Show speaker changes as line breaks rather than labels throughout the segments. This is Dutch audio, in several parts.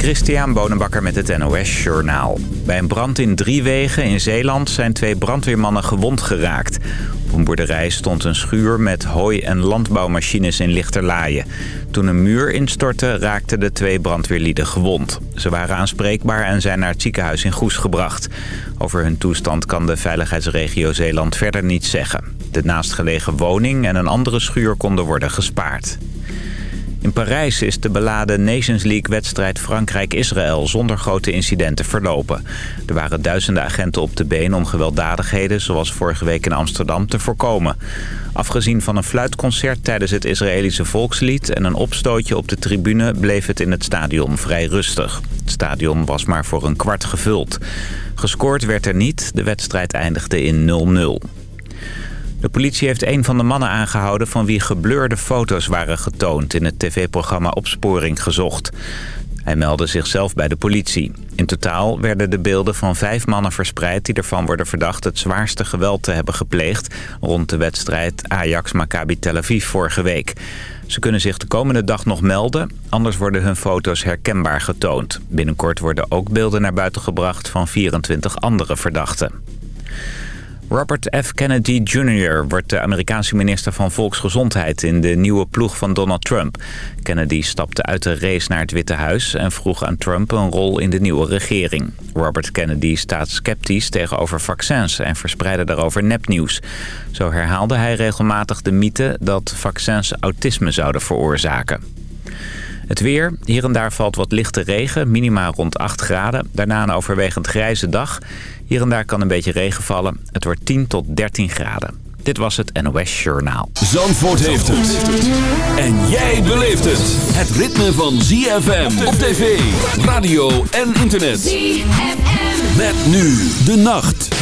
Christian Bonenbakker met het NOS Journaal. Bij een brand in Driewegen in Zeeland zijn twee brandweermannen gewond geraakt. Op een boerderij stond een schuur met hooi- en landbouwmachines in lichterlaaien. Toen een muur instortte raakten de twee brandweerlieden gewond. Ze waren aanspreekbaar en zijn naar het ziekenhuis in Goes gebracht. Over hun toestand kan de veiligheidsregio Zeeland verder niets zeggen. De naastgelegen woning en een andere schuur konden worden gespaard. In Parijs is de beladen Nations League-wedstrijd Frankrijk-Israël zonder grote incidenten verlopen. Er waren duizenden agenten op de been om gewelddadigheden, zoals vorige week in Amsterdam, te voorkomen. Afgezien van een fluitconcert tijdens het Israëlische volkslied en een opstootje op de tribune bleef het in het stadion vrij rustig. Het stadion was maar voor een kwart gevuld. Gescoord werd er niet, de wedstrijd eindigde in 0-0. De politie heeft een van de mannen aangehouden van wie gebleurde foto's waren getoond in het tv-programma Opsporing Gezocht. Hij meldde zichzelf bij de politie. In totaal werden de beelden van vijf mannen verspreid... die ervan worden verdacht het zwaarste geweld te hebben gepleegd... rond de wedstrijd Ajax-Maccabi Tel Aviv vorige week. Ze kunnen zich de komende dag nog melden, anders worden hun foto's herkenbaar getoond. Binnenkort worden ook beelden naar buiten gebracht van 24 andere verdachten. Robert F. Kennedy Jr. wordt de Amerikaanse minister van Volksgezondheid in de nieuwe ploeg van Donald Trump. Kennedy stapte uit de race naar het Witte Huis en vroeg aan Trump een rol in de nieuwe regering. Robert Kennedy staat sceptisch tegenover vaccins en verspreidde daarover nepnieuws. Zo herhaalde hij regelmatig de mythe dat vaccins autisme zouden veroorzaken. Het weer. Hier en daar valt wat lichte regen, minima rond 8 graden. Daarna een overwegend grijze dag. Hier en daar kan een beetje regen vallen. Het wordt 10 tot 13 graden. Dit was het NOS Journaal.
Zandvoort heeft het. En jij beleeft het. Het ritme van ZFM op tv, radio en internet. ZFM. Met nu de nacht.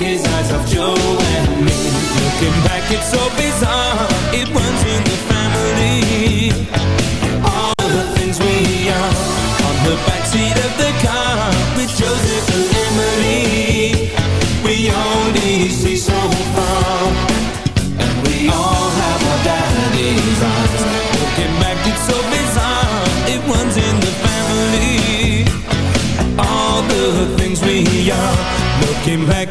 his eyes of Joe
and me. Looking back, it's so
bizarre. It runs in the family. All the
things we are on the backseat of the car with Joseph and Emily. We only see so far, and we all have our daddy's eyes. Looking back, it's so bizarre. It runs in the family. All the things we are. Looking back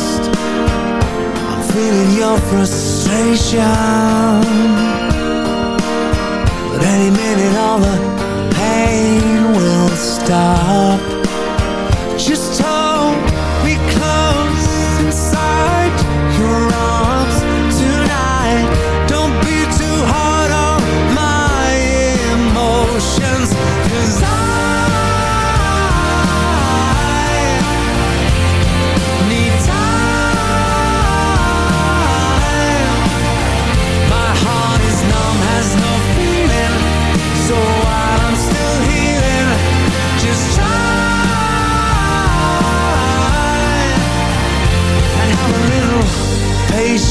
I'm feeling your frustration. But any minute all the pain will stop. Just talk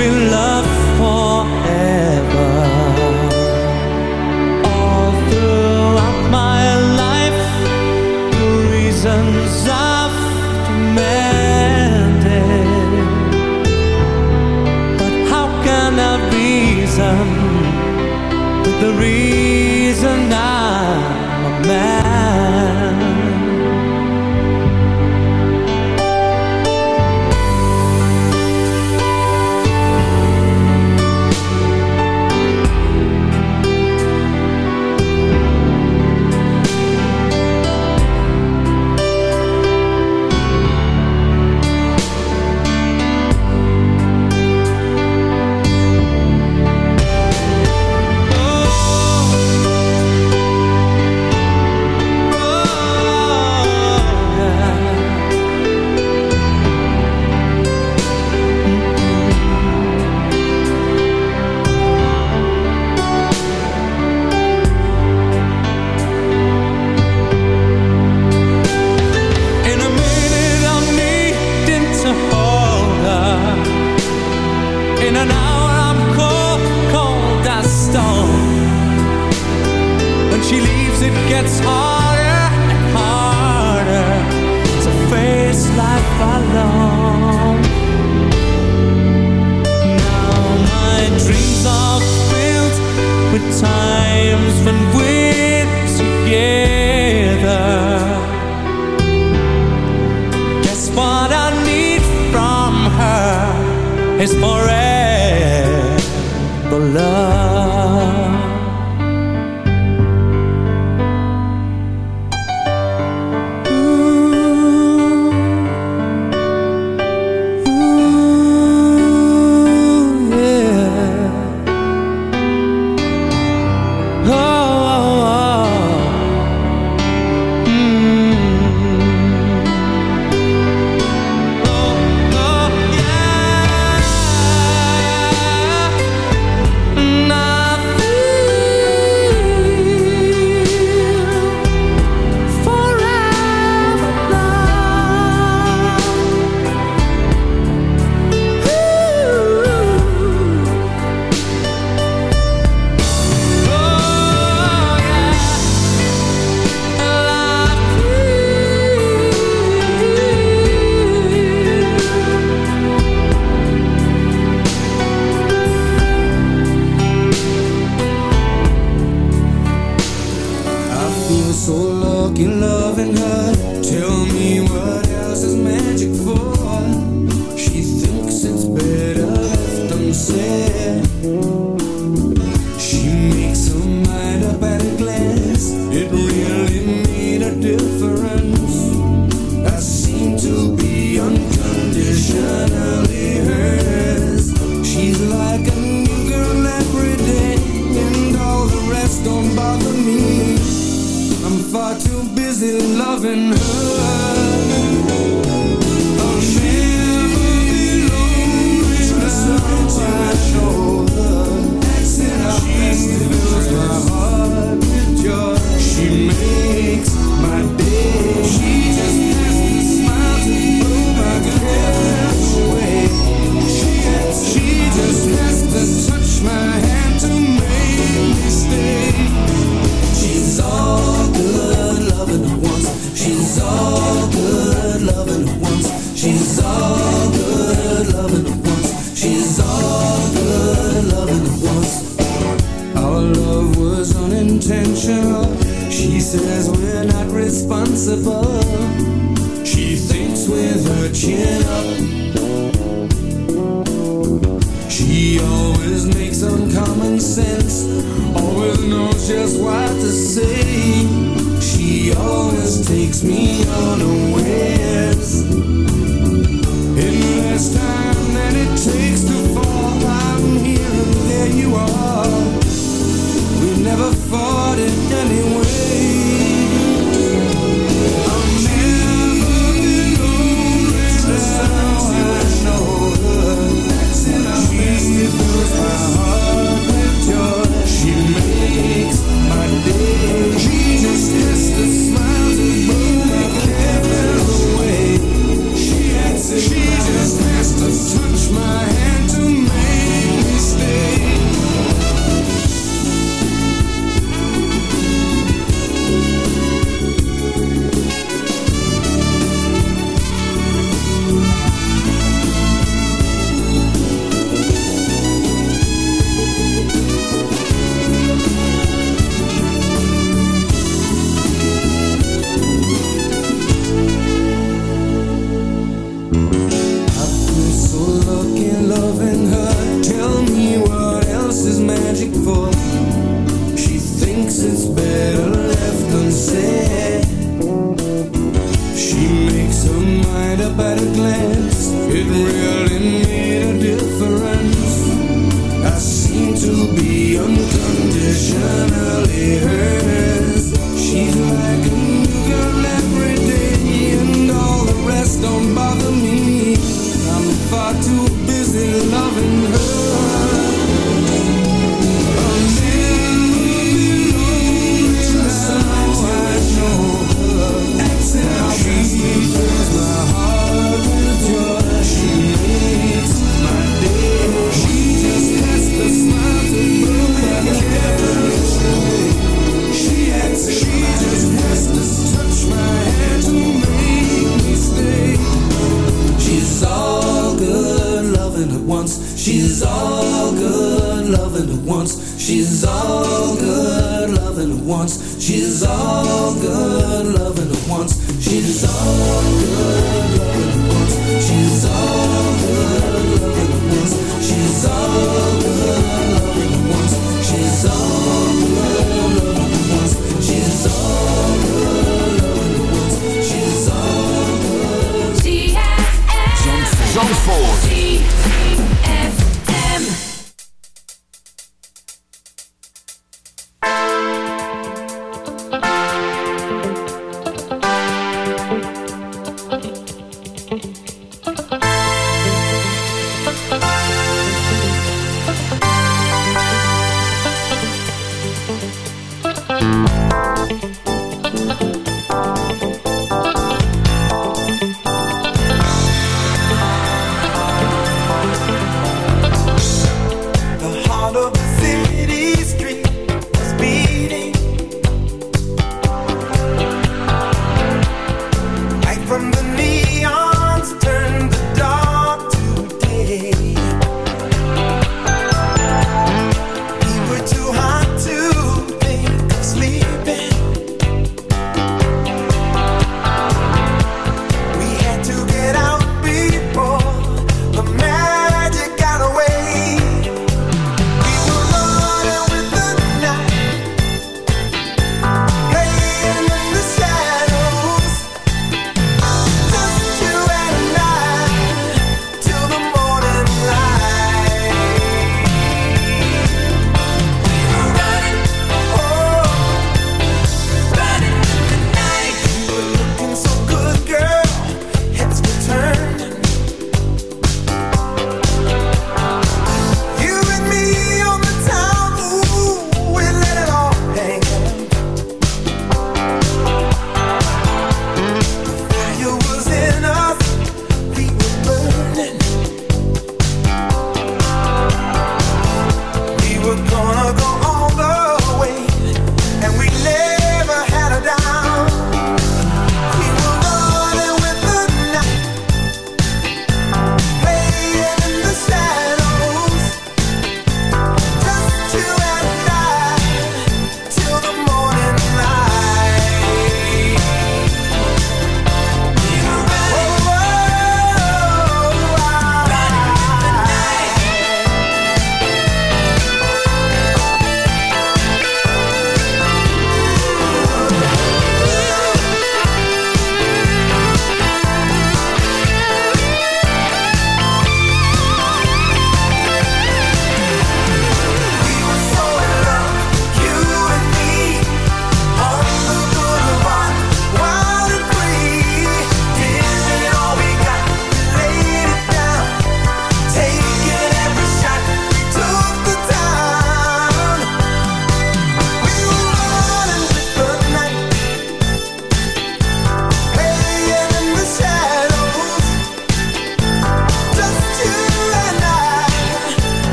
been loved She makes her
mind up at a glance It really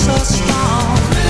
so strong.